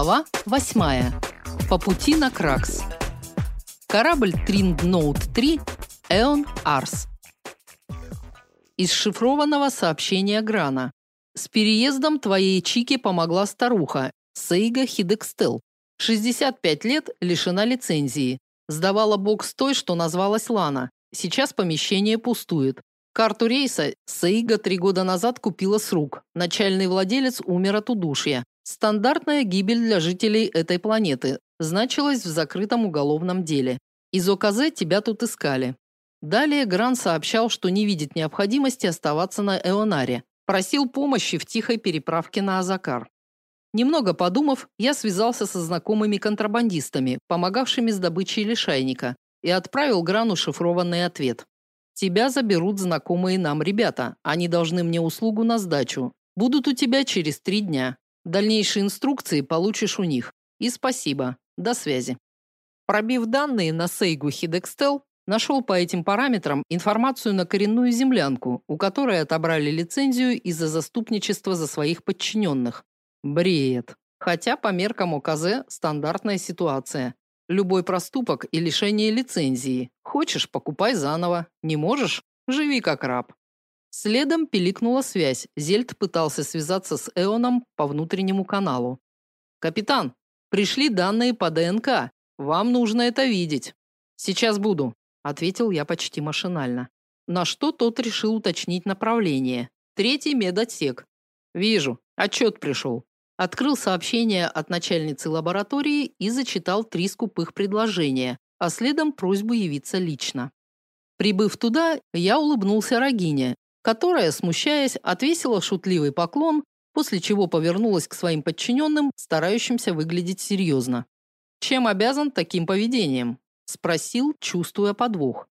Глава 8. По пути на Кракс. Корабль Триндноут 3 Эон Арс. Из шифрованного сообщения Грана. С переездом твоей чики помогла старуха Сейга Хидекстел. 65 лет, лишена лицензии. Сдавала бокс той, что назвалась Лана. Сейчас помещение пустует. Карту рейса Сейга три года назад купила с рук. Начальный владелец умер от удушья. Стандартная гибель для жителей этой планеты значилась в закрытом уголовном деле. Из ОКЗ тебя тут искали. Далее Гран сообщал, что не видит необходимости оставаться на Эонаре. Просил помощи в тихой переправке на Азакар. Немного подумав, я связался со знакомыми контрабандистами, помогавшими с добычей лишайника, и отправил Грану шифрованный ответ. Тебя заберут знакомые нам ребята. Они должны мне услугу на сдачу. Будут у тебя через три дня. Дальнейшие инструкции получишь у них. И спасибо. До связи. Пробив данные на Сейгу Хидекстел, нашел по этим параметрам информацию на коренную землянку, у которой отобрали лицензию из-за заступничества за своих подчиненных. Бред. Хотя по меркам ОКЗ стандартная ситуация. Любой проступок и лишение лицензии. Хочешь покупай заново, не можешь живи как раб. Следом пиликнула связь. Зельд пытался связаться с Эоном по внутреннему каналу. Капитан, пришли данные по ДНК. Вам нужно это видеть. Сейчас буду, ответил я почти машинально. На что тот решил уточнить направление. Третий медотсек. Вижу, отчет пришел. Открыл сообщение от начальницы лаборатории и зачитал три скупых предложения, а следом просьбу явиться лично. Прибыв туда, я улыбнулся Рогине, которая, смущаясь, отвесила шутливый поклон, после чего повернулась к своим подчиненным, старающимся выглядеть серьезно. Чем обязан таким поведением? спросил, чувствуя подвох.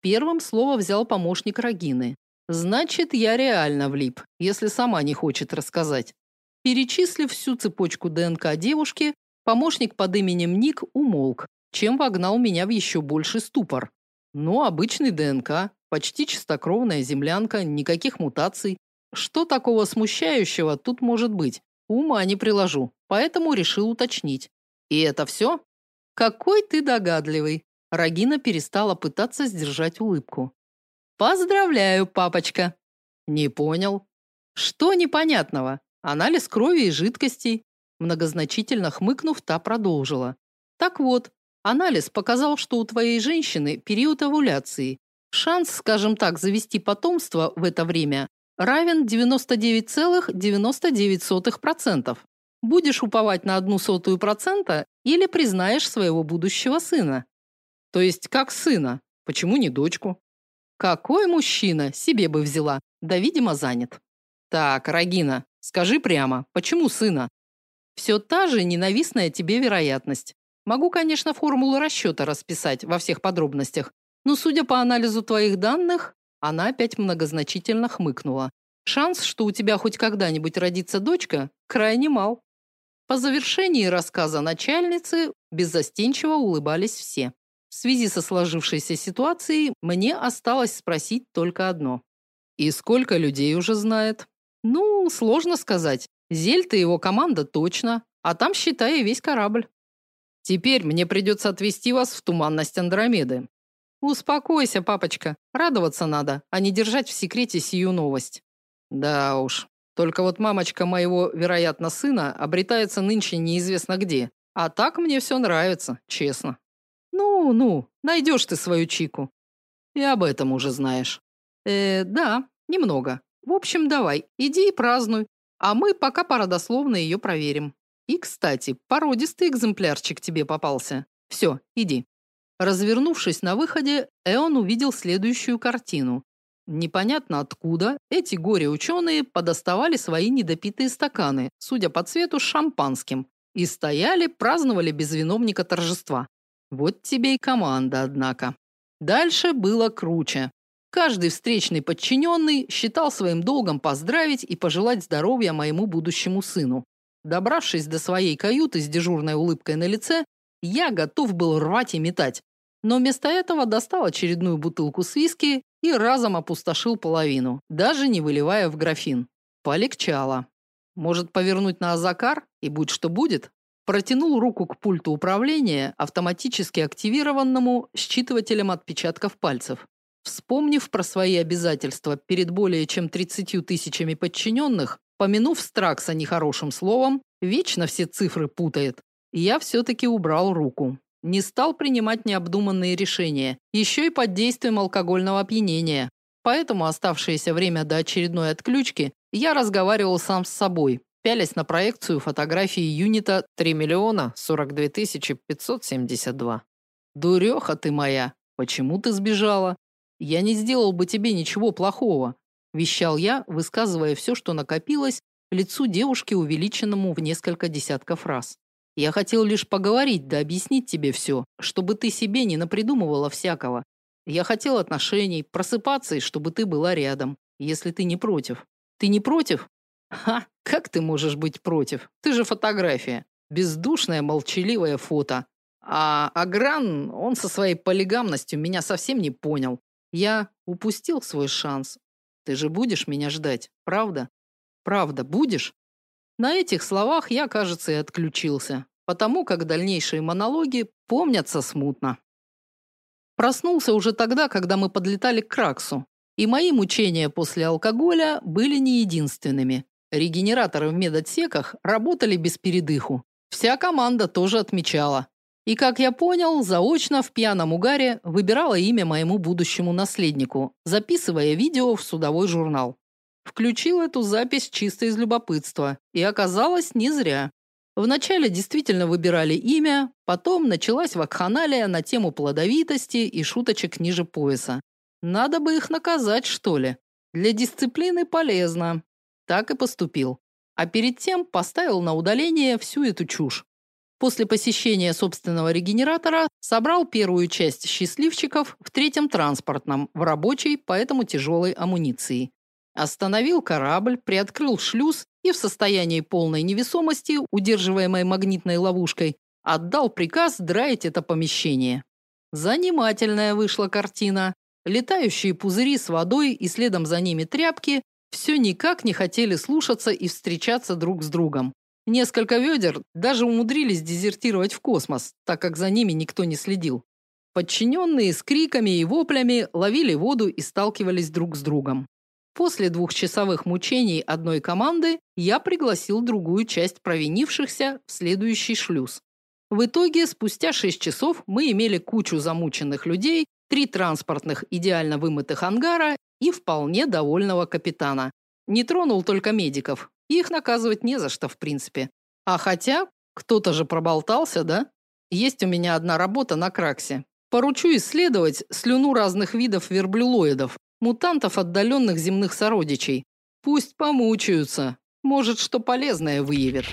Первым слово взял помощник Рогины. Значит, я реально влип, если сама не хочет рассказать. Перечислив всю цепочку ДНК девушки, помощник под именем Ник умолк, чем вогнал меня в еще больший ступор. Ну, обычный ДНК, почти чистокровная землянка, никаких мутаций. Что такого смущающего тут может быть? Ума не приложу, поэтому решил уточнить. И это все? Какой ты догадливый. Рагина перестала пытаться сдержать улыбку. Поздравляю, папочка. Не понял. Что непонятного? Анализ крови и жидкостей. Многозначительно хмыкнув, та продолжила. Так вот, анализ показал, что у твоей женщины период овуляции. Шанс, скажем так, завести потомство в это время равен 99,99%. Будешь уповать на одну сотую процента или признаешь своего будущего сына. То есть как сына? Почему не дочку? Какой мужчина себе бы взяла? Да, видимо, занят. Так, Рагина, Скажи прямо, почему сына? Все та же ненавистная тебе вероятность. Могу, конечно, формулу расчета расписать во всех подробностях, но судя по анализу твоих данных, она опять многозначительно хмыкнула. Шанс, что у тебя хоть когда-нибудь родится дочка, крайне мал. По завершении рассказа начальницы беззастенчиво улыбались все. В связи со сложившейся ситуацией мне осталось спросить только одно. И сколько людей уже знает? Ну, сложно сказать. Зельт и его команда точно, а там, считай, весь корабль. Теперь мне придется отвезти вас в туманность Андромеды. Успокойся, папочка. Радоваться надо, а не держать в секрете сию новость. Да уж. Только вот мамочка моего, вероятно, сына обретается нынче неизвестно где. А так мне все нравится, честно. Ну, ну, найдешь ты свою чику. И об этом уже знаешь. Э, да, немного. В общем, давай, иди и празднуй, а мы пока породословно ее проверим. И, кстати, породистый экземплярчик тебе попался. Все, иди. Развернувшись на выходе, Эон увидел следующую картину. Непонятно откуда эти горе-ученые подоставали свои недопитые стаканы, судя по цвету, с шампанским, и стояли, праздновали без виновника торжества. Вот тебе и команда, однако. Дальше было круче. Каждый встречный подчиненный считал своим долгом поздравить и пожелать здоровья моему будущему сыну. Добравшись до своей каюты с дежурной улыбкой на лице, я готов был рвать и метать. Но вместо этого достал очередную бутылку с виски и разом опустошил половину, даже не выливая в графин. Полегчало. Может, повернуть на Азакар и будь что будет? Протянул руку к пульту управления, автоматически активированному считывателем отпечатков пальцев. Вспомнив про свои обязательства перед более чем 30 тысячами подчиненных, помянув Стракса нехорошим словом, вечно все цифры путает, я все-таки убрал руку. Не стал принимать необдуманные решения, еще и под действием алкогольного опьянения. Поэтому оставшееся время до очередной отключки я разговаривал сам с собой, пялясь на проекцию фотографии юнита 3 миллиона 42 тысячи 572. Дуреха ты моя, почему ты сбежала? Я не сделал бы тебе ничего плохого, вещал я, высказывая все, что накопилось, лицу девушки, увеличенному в несколько десятков раз. Я хотел лишь поговорить да объяснить тебе все, чтобы ты себе не напридумывала всякого. Я хотел отношений, просыпаться и чтобы ты была рядом, если ты не против. Ты не против? Ха, как ты можешь быть против? Ты же фотография. Бездушное, молчаливое фото. А Агран, он со своей полигамностью меня совсем не понял. Я упустил свой шанс. Ты же будешь меня ждать, правда? Правда, будешь? На этих словах я, кажется, и отключился, потому как дальнейшие монологи помнятся смутно. Проснулся уже тогда, когда мы подлетали к Краксу, и мои мучения после алкоголя были не единственными. Регенераторы в медотсеках работали без передыху. Вся команда тоже отмечала. И, как я понял, заочно в пьяном угаре выбирала имя моему будущему наследнику, записывая видео в судовой журнал. Включил эту запись чисто из любопытства, и оказалось не зря. Вначале действительно выбирали имя, потом началась вакханалия на тему плодовитости и шуточек ниже пояса. Надо бы их наказать, что ли? Для дисциплины полезно. Так и поступил. А перед тем поставил на удаление всю эту чушь. После посещения собственного регенератора собрал первую часть счастливчиков в третьем транспортном, в рабочей, поэтому тяжелой амуниции. Остановил корабль, приоткрыл шлюз и в состоянии полной невесомости, удерживаемой магнитной ловушкой, отдал приказ драить это помещение. Занимательная вышла картина. Летающие пузыри с водой и следом за ними тряпки все никак не хотели слушаться и встречаться друг с другом. Несколько ведер даже умудрились дезертировать в космос, так как за ними никто не следил. Подчиненные с криками и воплями ловили воду и сталкивались друг с другом. После двухчасовых мучений одной команды я пригласил другую часть провинившихся в следующий шлюз. В итоге, спустя 6 часов мы имели кучу замученных людей, три транспортных идеально вымытых ангара и вполне довольного капитана. Не тронул только медиков, их наказывать не за что, в принципе. А хотя, кто-то же проболтался, да? Есть у меня одна работа на Краксе. Поручу исследовать слюну разных видов верблюлоидов, мутантов отдаленных земных сородичей. Пусть помучаются. Может, что полезное выявят.